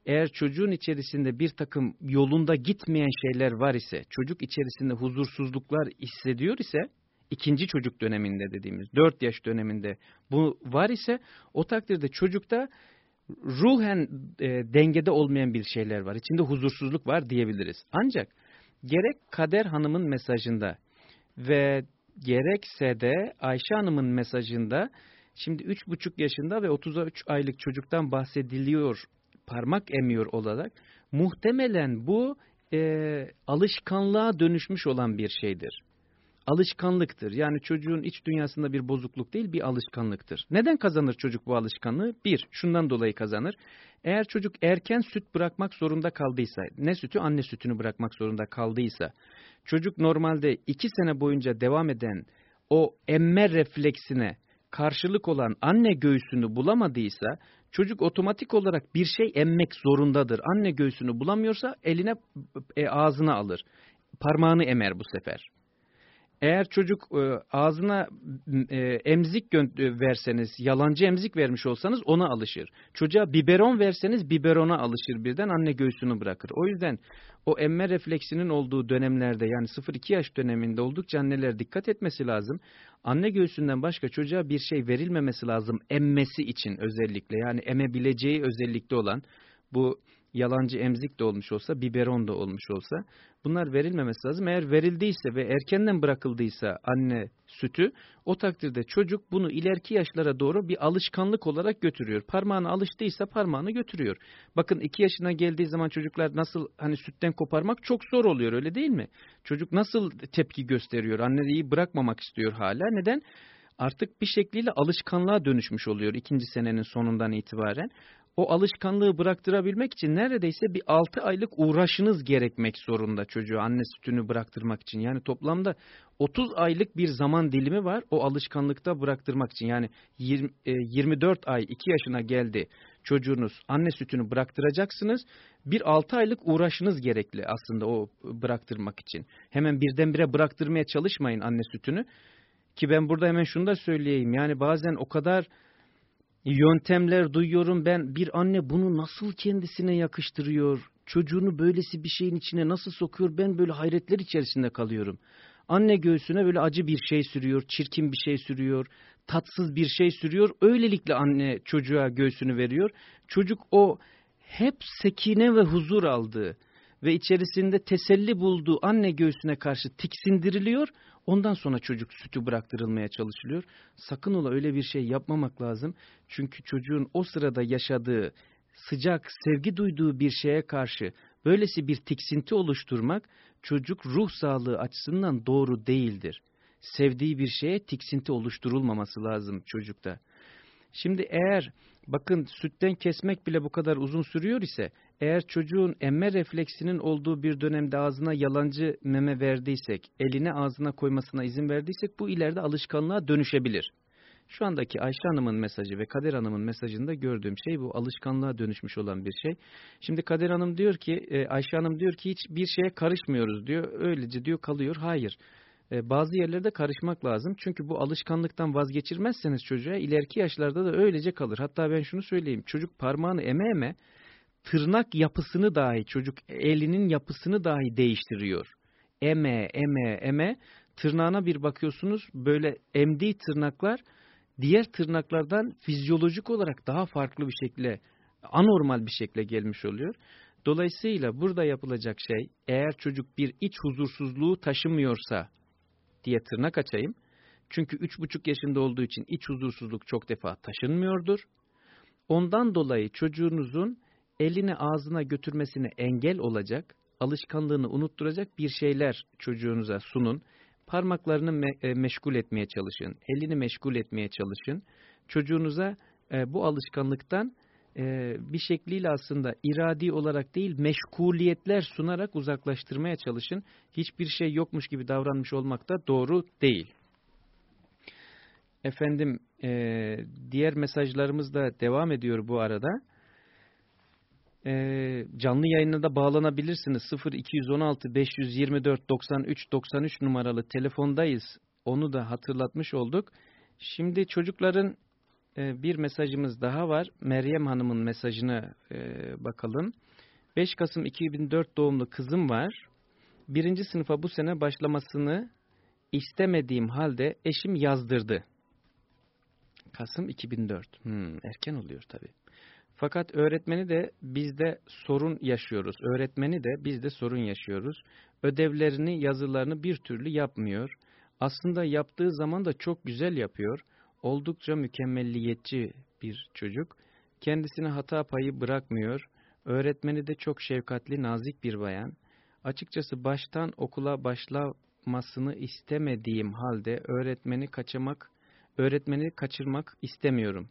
A: Eğer çocuğun içerisinde bir takım yolunda gitmeyen şeyler var ise, çocuk içerisinde huzursuzluklar hissediyor ise, ikinci çocuk döneminde dediğimiz 4 yaş döneminde bu var ise, o takdirde çocukta ruhen e, dengede olmayan bir şeyler var. İçinde huzursuzluk var diyebiliriz. Ancak gerek Kader Hanım'ın mesajında ve gerekse de Ayşe Hanım'ın mesajında şimdi 3,5 yaşında ve 33 aylık çocuktan bahsediliyor parmak emiyor olarak muhtemelen bu e, alışkanlığa dönüşmüş olan bir şeydir alışkanlıktır. Yani çocuğun iç dünyasında bir bozukluk değil bir alışkanlıktır. Neden kazanır çocuk bu alışkanlığı? Bir, şundan dolayı kazanır. Eğer çocuk erken süt bırakmak zorunda kaldıysa, ne sütü? Anne sütünü bırakmak zorunda kaldıysa, çocuk normalde iki sene boyunca devam eden o emme refleksine karşılık olan anne göğsünü bulamadıysa, çocuk otomatik olarak bir şey emmek zorundadır. Anne göğsünü bulamıyorsa eline e, ağzına alır. Parmağını emer bu sefer. Eğer çocuk e, ağzına e, emzik verseniz, yalancı emzik vermiş olsanız ona alışır. Çocuğa biberon verseniz biberona alışır birden anne göğsünü bırakır. O yüzden o emme refleksinin olduğu dönemlerde yani 0-2 yaş döneminde oldukça anneler dikkat etmesi lazım. Anne göğsünden başka çocuğa bir şey verilmemesi lazım emmesi için özellikle. Yani emebileceği özellikle olan bu yalancı emzik de olmuş olsa, biberon da olmuş olsa bunlar verilmemesi lazım. Eğer verildiyse ve erkenden bırakıldıysa anne sütü o takdirde çocuk bunu ileriki yaşlara doğru bir alışkanlık olarak götürüyor. Parmağına alıştıysa parmağını götürüyor. Bakın iki yaşına geldiği zaman çocuklar nasıl hani sütten koparmak çok zor oluyor öyle değil mi? Çocuk nasıl tepki gösteriyor? Anneyi bırakmamak istiyor hala. Neden? Artık bir şekliyle alışkanlığa dönüşmüş oluyor ikinci senenin sonundan itibaren o alışkanlığı bıraktırabilmek için neredeyse bir 6 aylık uğraşınız gerekmek zorunda çocuğu anne sütünü bıraktırmak için. Yani toplamda 30 aylık bir zaman dilimi var o alışkanlıkta bıraktırmak için. Yani 20, 24 e, ay 2 yaşına geldi çocuğunuz anne sütünü bıraktıracaksınız. Bir 6 aylık uğraşınız gerekli aslında o bıraktırmak için. Hemen birdenbire bıraktırmaya çalışmayın anne sütünü. Ki ben burada hemen şunu da söyleyeyim. Yani bazen o kadar yöntemler duyuyorum ben. Bir anne bunu nasıl kendisine yakıştırıyor? Çocuğunu böylesi bir şeyin içine nasıl sokuyor? Ben böyle hayretler içerisinde kalıyorum. Anne göğsüne böyle acı bir şey sürüyor, çirkin bir şey sürüyor, tatsız bir şey sürüyor. Öylelikle anne çocuğa göğsünü veriyor. Çocuk o hep sekine ve huzur aldığı ve içerisinde teselli bulduğu anne göğsüne karşı tiksindiriliyor. Ondan sonra çocuk sütü bıraktırılmaya çalışılıyor. Sakın ola öyle bir şey yapmamak lazım. Çünkü çocuğun o sırada yaşadığı sıcak, sevgi duyduğu bir şeye karşı böylesi bir tiksinti oluşturmak çocuk ruh sağlığı açısından doğru değildir. Sevdiği bir şeye tiksinti oluşturulmaması lazım çocukta. Şimdi eğer bakın sütten kesmek bile bu kadar uzun sürüyor ise eğer çocuğun emme refleksinin olduğu bir dönemde ağzına yalancı meme verdiysek, eline ağzına koymasına izin verdiysek bu ileride alışkanlığa dönüşebilir. Şu andaki Ayşe Hanım'ın mesajı ve Kader Hanım'ın mesajında gördüğüm şey bu alışkanlığa dönüşmüş olan bir şey. Şimdi Kader Hanım diyor ki, e, Ayşe Hanım diyor ki hiç bir şeye karışmıyoruz diyor. Öylece diyor kalıyor. Hayır. E, bazı yerlerde karışmak lazım. Çünkü bu alışkanlıktan vazgeçirmezseniz çocuğa ileriki yaşlarda da öylece kalır. Hatta ben şunu söyleyeyim. Çocuk parmağını eme eme tırnak yapısını dahi çocuk elinin yapısını dahi değiştiriyor. Eme, eme, eme tırnağına bir bakıyorsunuz böyle emdiği tırnaklar diğer tırnaklardan fizyolojik olarak daha farklı bir şekilde anormal bir şekilde gelmiş oluyor. Dolayısıyla burada yapılacak şey eğer çocuk bir iç huzursuzluğu taşımıyorsa diye tırnak açayım. Çünkü üç buçuk yaşında olduğu için iç huzursuzluk çok defa taşınmıyordur. Ondan dolayı çocuğunuzun elini ağzına götürmesine engel olacak, alışkanlığını unutturacak bir şeyler çocuğunuza sunun. Parmaklarını me e, meşgul etmeye çalışın, elini meşgul etmeye çalışın. Çocuğunuza e, bu alışkanlıktan e, bir şekliyle aslında iradi olarak değil meşguliyetler sunarak uzaklaştırmaya çalışın. Hiçbir şey yokmuş gibi davranmış olmak da doğru değil. Efendim e, diğer mesajlarımız da devam ediyor bu arada e, canlı yayına da bağlanabilirsiniz. 0216 524 93 93 numaralı telefondayız. Onu da hatırlatmış olduk. Şimdi çocukların e, bir mesajımız daha var. Meryem Hanım'ın mesajına e, bakalım. 5 Kasım 2004 doğumlu kızım var. Birinci sınıfa bu sene başlamasını istemediğim halde eşim yazdırdı. Kasım 2004. Hmm, erken oluyor tabii. Fakat öğretmeni de bizde sorun yaşıyoruz. Öğretmeni de bizde sorun yaşıyoruz. Ödevlerini, yazılarını bir türlü yapmıyor. Aslında yaptığı zaman da çok güzel yapıyor. Oldukça mükemmelliyetçi bir çocuk. Kendisine hata payı bırakmıyor. Öğretmeni de çok şefkatli, nazik bir bayan. Açıkçası baştan okula başlamasını istemediğim halde öğretmeni kaçırmak, öğretmeni kaçırmak istemiyorum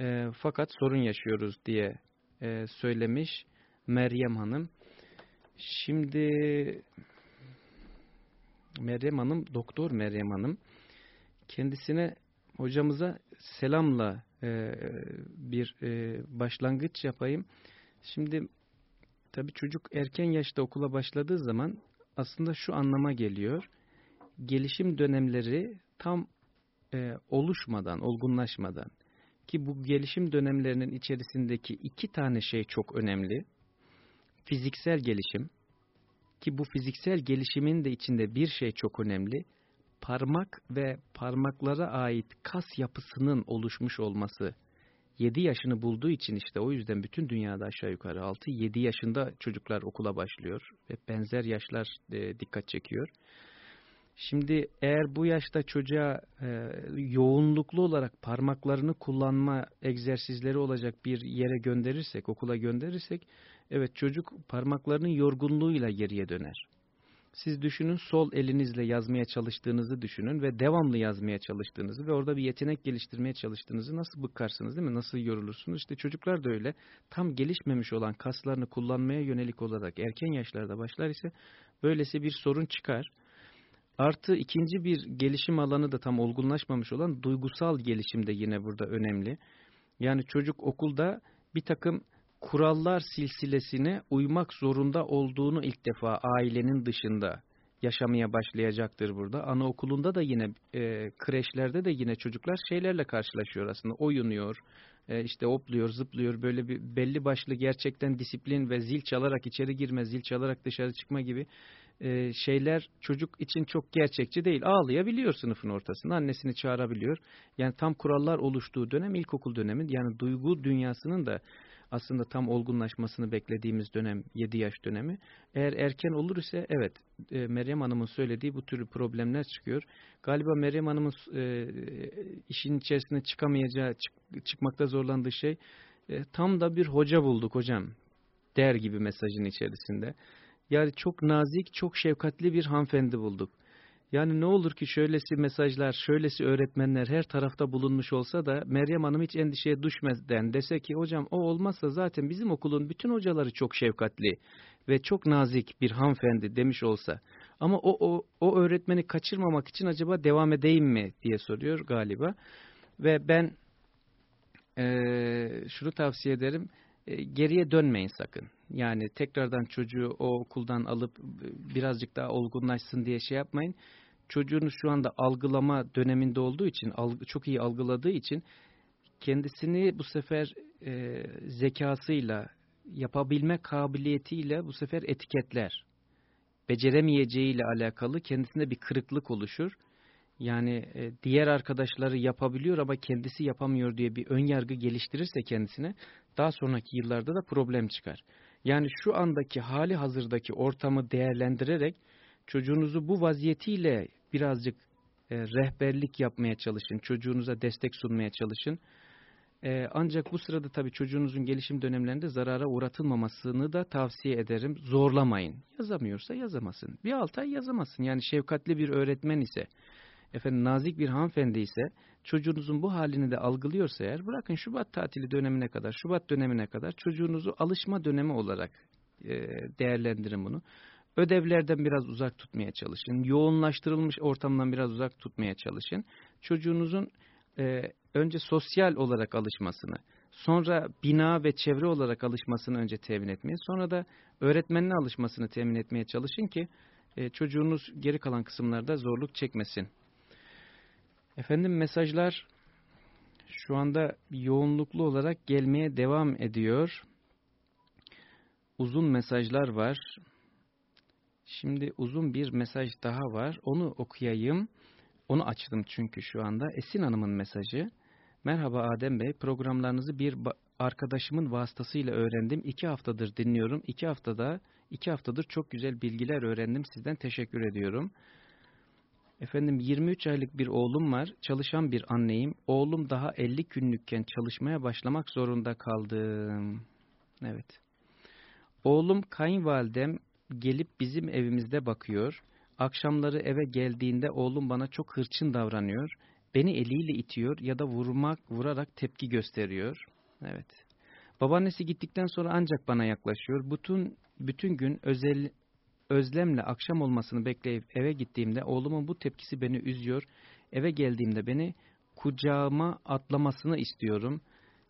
A: e, fakat sorun yaşıyoruz diye e, söylemiş Meryem Hanım. Şimdi Meryem Hanım, doktor Meryem Hanım kendisine hocamıza selamla e, bir e, başlangıç yapayım. Şimdi tabii çocuk erken yaşta okula başladığı zaman aslında şu anlama geliyor. gelişim dönemleri tam e, oluşmadan, olgunlaşmadan ki bu gelişim dönemlerinin içerisindeki iki tane şey çok önemli. Fiziksel gelişim ki bu fiziksel gelişimin de içinde bir şey çok önemli. Parmak ve parmaklara ait kas yapısının oluşmuş olması 7 yaşını bulduğu için işte o yüzden bütün dünyada aşağı yukarı 6-7 yaşında çocuklar okula başlıyor ve benzer yaşlar e, dikkat çekiyor. Şimdi eğer bu yaşta çocuğa e, yoğunluklu olarak parmaklarını kullanma egzersizleri olacak bir yere gönderirsek, okula gönderirsek, evet çocuk parmaklarının yorgunluğuyla geriye döner. Siz düşünün sol elinizle yazmaya çalıştığınızı düşünün ve devamlı yazmaya çalıştığınızı ve orada bir yetenek geliştirmeye çalıştığınızı nasıl bıkarsınız değil mi? Nasıl yorulursunuz? İşte çocuklar da öyle tam gelişmemiş olan kaslarını kullanmaya yönelik olarak erken yaşlarda başlar ise böylesi bir sorun çıkar. Artı ikinci bir gelişim alanı da tam olgunlaşmamış olan duygusal gelişim de yine burada önemli. Yani çocuk okulda bir takım kurallar silsilesine uymak zorunda olduğunu ilk defa ailenin dışında yaşamaya başlayacaktır burada. Anaokulunda da yine e, kreşlerde de yine çocuklar şeylerle karşılaşıyor aslında. Oynuyor, e, işte hopluyor, zıplıyor. Böyle bir belli başlı gerçekten disiplin ve zil çalarak içeri girme, zil çalarak dışarı çıkma gibi e, şeyler çocuk için çok gerçekçi değil. Ağlayabiliyor sınıfın ortasında, annesini çağırabiliyor. Yani tam kurallar oluştuğu dönem ilkokul dönemi. Yani duygu dünyasının da aslında tam olgunlaşmasını beklediğimiz dönem 7 yaş dönemi. Eğer erken olur ise evet e, Meryem Hanım'ın söylediği bu türlü problemler çıkıyor. Galiba Meryem Hanım'ın e, işin içerisine çıkamayacağı, çık, çıkmakta zorlandığı şey e, tam da bir hoca bulduk hocam der gibi mesajın içerisinde. Yani çok nazik, çok şefkatli bir hanımefendi bulduk. Yani ne olur ki şöylesi mesajlar, şöylesi öğretmenler her tarafta bulunmuş olsa da Meryem Hanım hiç endişeye düşmeden dese ki hocam o olmazsa zaten bizim okulun bütün hocaları çok şefkatli ve çok nazik bir hanımefendi demiş olsa. Ama o, o, o öğretmeni kaçırmamak için acaba devam edeyim mi diye soruyor galiba. Ve ben e, şunu tavsiye ederim geriye dönmeyin sakın. Yani tekrardan çocuğu o okuldan alıp birazcık daha olgunlaşsın diye şey yapmayın. Çocuğunuz şu anda algılama döneminde olduğu için, çok iyi algıladığı için kendisini bu sefer e, zekasıyla, yapabilme kabiliyetiyle bu sefer etiketler. Beceremeyeceğiyle alakalı kendisinde bir kırıklık oluşur. Yani e, diğer arkadaşları yapabiliyor ama kendisi yapamıyor diye bir ön yargı geliştirirse kendisine daha sonraki yıllarda da problem çıkar. Yani şu andaki hali hazırdaki ortamı değerlendirerek çocuğunuzu bu vaziyetiyle birazcık e, rehberlik yapmaya çalışın. Çocuğunuza destek sunmaya çalışın. E, ancak bu sırada tabii çocuğunuzun gelişim dönemlerinde zarara uğratılmamasını da tavsiye ederim. Zorlamayın. Yazamıyorsa yazamasın. Bir altı ay yazamasın. Yani şefkatli bir öğretmen ise, efendim nazik bir hanımefendi ise çocuğunuzun bu halini de algılıyorsa eğer bırakın Şubat tatili dönemine kadar, Şubat dönemine kadar çocuğunuzu alışma dönemi olarak e, değerlendirin bunu. Ödevlerden biraz uzak tutmaya çalışın. Yoğunlaştırılmış ortamdan biraz uzak tutmaya çalışın. Çocuğunuzun e, önce sosyal olarak alışmasını, sonra bina ve çevre olarak alışmasını önce temin etmeye, sonra da öğretmenine alışmasını temin etmeye çalışın ki e, çocuğunuz geri kalan kısımlarda zorluk çekmesin. Efendim mesajlar şu anda yoğunluklu olarak gelmeye devam ediyor. Uzun mesajlar var. Şimdi uzun bir mesaj daha var. Onu okuyayım. Onu açtım çünkü şu anda. Esin Hanım'ın mesajı. Merhaba Adem Bey. Programlarınızı bir arkadaşımın vasıtasıyla öğrendim. İki haftadır dinliyorum. İki haftada, iki haftadır çok güzel bilgiler öğrendim. Sizden teşekkür ediyorum. Efendim 23 aylık bir oğlum var. Çalışan bir anneyim. Oğlum daha 50 günlükken çalışmaya başlamak zorunda kaldım. Evet. Oğlum kayınvalidem gelip bizim evimizde bakıyor. Akşamları eve geldiğinde oğlum bana çok hırçın davranıyor. Beni eliyle itiyor ya da vurmak, vurarak tepki gösteriyor. Evet. Babaannesi gittikten sonra ancak bana yaklaşıyor. Bütün bütün gün özel özlemle akşam olmasını bekleyip eve gittiğimde oğlumun bu tepkisi beni üzüyor. Eve geldiğimde beni kucağıma atlamasını istiyorum.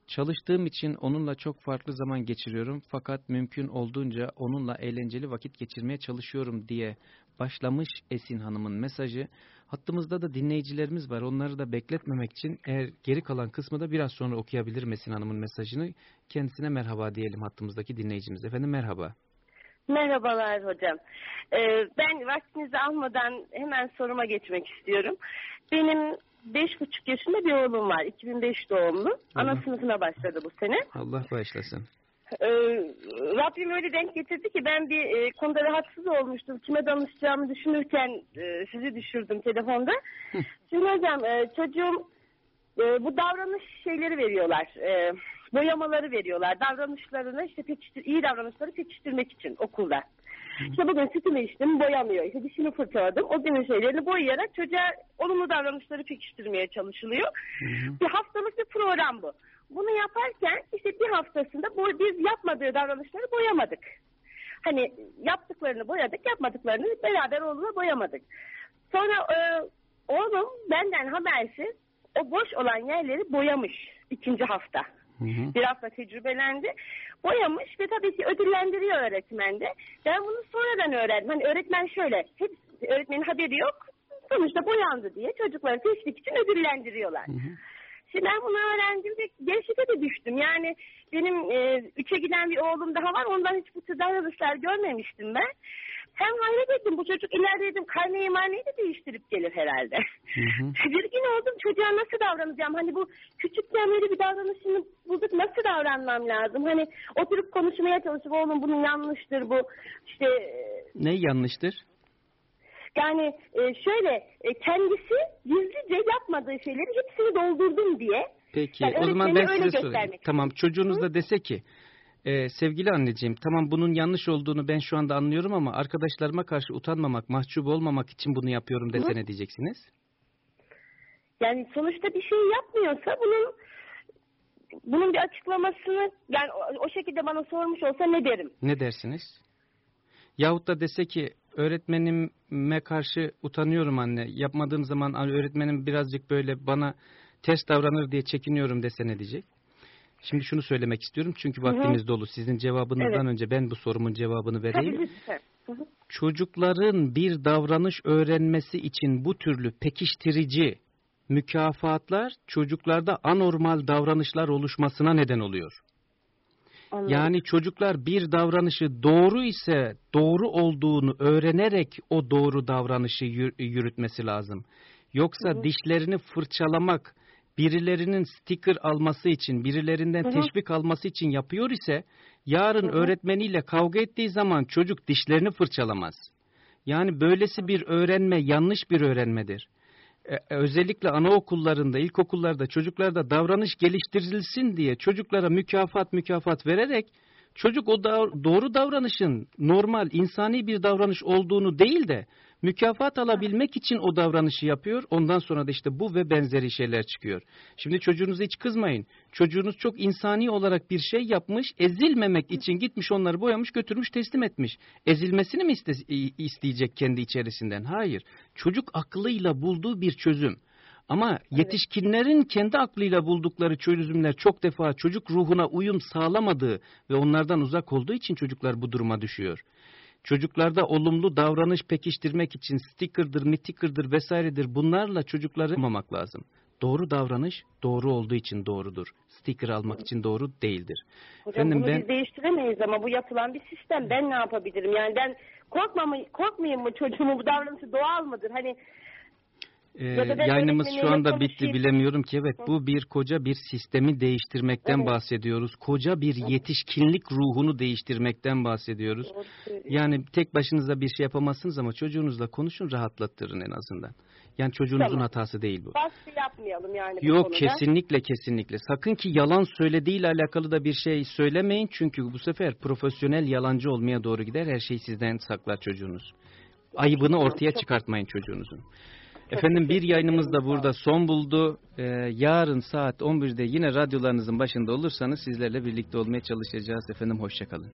A: Çalıştığım için onunla çok farklı zaman geçiriyorum fakat mümkün olduğunca onunla eğlenceli vakit geçirmeye çalışıyorum diye başlamış Esin Hanım'ın mesajı. Hattımızda da dinleyicilerimiz var. Onları da bekletmemek için eğer geri kalan kısmı da biraz sonra okuyabilirim Esin Hanım'ın mesajını. Kendisine merhaba diyelim hattımızdaki dinleyicimiz. Efendim merhaba.
D: Merhabalar hocam. Ee, ben vaktinizi almadan hemen soruma geçmek istiyorum. Benim beş buçuk yaşında bir oğlum var. 2005 doğumlu. Ana
A: Hı hı.
D: sınıfına başladı bu sene.
A: Allah bağışlasın.
D: Ee, Rabbim öyle denk getirdi ki ben bir e, konuda rahatsız olmuştum. Kime danışacağımı düşünürken e, sizi düşürdüm telefonda. Şimdi hocam e, çocuğum e, bu davranış şeyleri veriyorlar. E, boyamaları veriyorlar. Davranışlarını işte pekiştir, iyi davranışları pekiştirmek için okulda. İşte bugün sütümü içtim boyamıyor. İşte dişimi fırçaladım. O günün şeylerini boyayarak çocuğa olumlu davranışları pekiştirmeye çalışılıyor. Bir haftalık bir program bu. Bunu yaparken işte bir haftasında biz yapmadığı davranışları boyamadık. Hani yaptıklarını boyadık, yapmadıklarını beraber oğluna boyamadık. Sonra e, oğlum benden habersiz o boş olan yerleri boyamış ikinci hafta.
A: Hı hı.
D: Bir hafta tecrübelendi. Boyamış ve tabii ki ödüllendiriyor öğretmen de. Ben bunu sonradan öğrendim. Hani öğretmen şöyle, hep öğretmenin haberi yok. Sonuçta boyandı diye çocukları teşvik için ödüllendiriyorlar.
A: Hı hı.
D: Şimdi ben bunu öğrendiğimde gerçekten de düştüm. Yani benim e, üçe giden bir oğlum daha var. Ondan hiç bu tür davranışlar görmemiştim ben. Hem hayret ettim bu çocuk ileride dedim karneyi marneyi de değiştirip gelir herhalde.
A: Hı hı. (laughs)
D: Tedirgin oldum çocuğa nasıl davranacağım? Hani bu küçükken böyle bir davranışını bulduk nasıl davranmam lazım? Hani oturup konuşmaya çalışıp oğlum bunun yanlıştır bu. İşte e,
A: Ne yanlıştır?
D: yani e, şöyle e, kendisi gizlice yapmadığı şeyleri hepsini doldurdum diye.
A: Peki
D: Yani
A: o zaman ben size sorayım. Tamam çocuğunuz da dese ki e, sevgili anneciğim tamam bunun yanlış olduğunu ben şu anda anlıyorum ama arkadaşlarıma karşı utanmamak, mahcup olmamak için bunu yapıyorum dese ne diyeceksiniz?
D: Yani sonuçta bir şey yapmıyorsa bunun bunun bir açıklamasını yani o, o şekilde bana sormuş olsa ne derim?
A: Ne dersiniz? Yahut da dese ki öğretmenime karşı utanıyorum anne. Yapmadığım zaman öğretmenim birazcık böyle bana ters davranır diye çekiniyorum dese ne diyecek? Şimdi şunu söylemek istiyorum çünkü
D: hı.
A: vaktimiz dolu. Sizin cevabınızdan
D: Evet.
A: önce ben bu sorumun cevabını vereyim.
D: Tabii. Hı.
A: Çocukların bir davranış öğrenmesi için bu türlü pekiştirici mükafatlar çocuklarda anormal davranışlar oluşmasına neden oluyor.
D: Anladım.
A: Yani çocuklar bir davranışı doğru ise doğru olduğunu öğrenerek o doğru davranışı yür- yürütmesi lazım. Yoksa
D: Hı hı.
A: dişlerini fırçalamak, birilerinin sticker alması için, birilerinden
D: Hı hı.
A: teşvik alması için yapıyor ise yarın
D: Hı hı.
A: öğretmeniyle kavga ettiği zaman çocuk dişlerini fırçalamaz. Yani böylesi bir öğrenme yanlış bir öğrenmedir. E, özellikle anaokullarında, ilkokullarda çocuklarda davranış geliştirilsin diye çocuklara mükafat mükafat vererek çocuk o da- doğru davranışın normal insani bir davranış olduğunu değil de mükafat alabilmek için o davranışı yapıyor. Ondan sonra da işte bu ve benzeri şeyler çıkıyor. Şimdi çocuğunuza hiç kızmayın. Çocuğunuz çok insani olarak bir şey yapmış, ezilmemek için gitmiş onları boyamış, götürmüş, teslim etmiş. Ezilmesini mi iste- isteyecek kendi içerisinden? Hayır. Çocuk aklıyla bulduğu bir çözüm. Ama yetişkinlerin kendi aklıyla buldukları çözümler çok defa çocuk ruhuna uyum sağlamadığı ve onlardan uzak olduğu için çocuklar bu duruma düşüyor. Çocuklarda olumlu davranış pekiştirmek için sticker'dır, mitikırdır vesairedir bunlarla çocukları yapmamak lazım. Doğru davranış doğru olduğu için doğrudur. Sticker almak için doğru değildir.
D: Hocam
A: Efendim
D: bunu
A: ben
D: biz değiştiremeyiz ama bu yapılan bir sistem. Ben ne yapabilirim? Yani ben korkmamı, korkmayayım mı çocuğumun bu davranışı doğal mıdır? Hani
A: Ee,
D: Ya
A: yayınımız şu anda bitti
D: konuşayım.
A: bilemiyorum ki evet bu bir koca bir sistemi değiştirmekten
D: Evet.
A: bahsediyoruz. Koca bir yetişkinlik ruhunu değiştirmekten bahsediyoruz. Yani tek başınıza bir şey yapamazsınız ama çocuğunuzla konuşun rahatlattırın en azından. Yani çocuğunuzun
D: Tamam.
A: hatası değil bu.
D: baskı yapmayalım yani
A: Yok
D: konuda.
A: kesinlikle kesinlikle. Sakın ki yalan söylediğiyle alakalı da bir şey söylemeyin. Çünkü bu sefer profesyonel yalancı olmaya doğru gider. Her şeyi sizden saklar çocuğunuz. Ayıbını ortaya çıkartmayın çocuğunuzun. Efendim bir yayınımız da burada son buldu. Ee, yarın saat 11'de yine radyolarınızın başında olursanız sizlerle birlikte olmaya çalışacağız. Efendim hoşçakalın.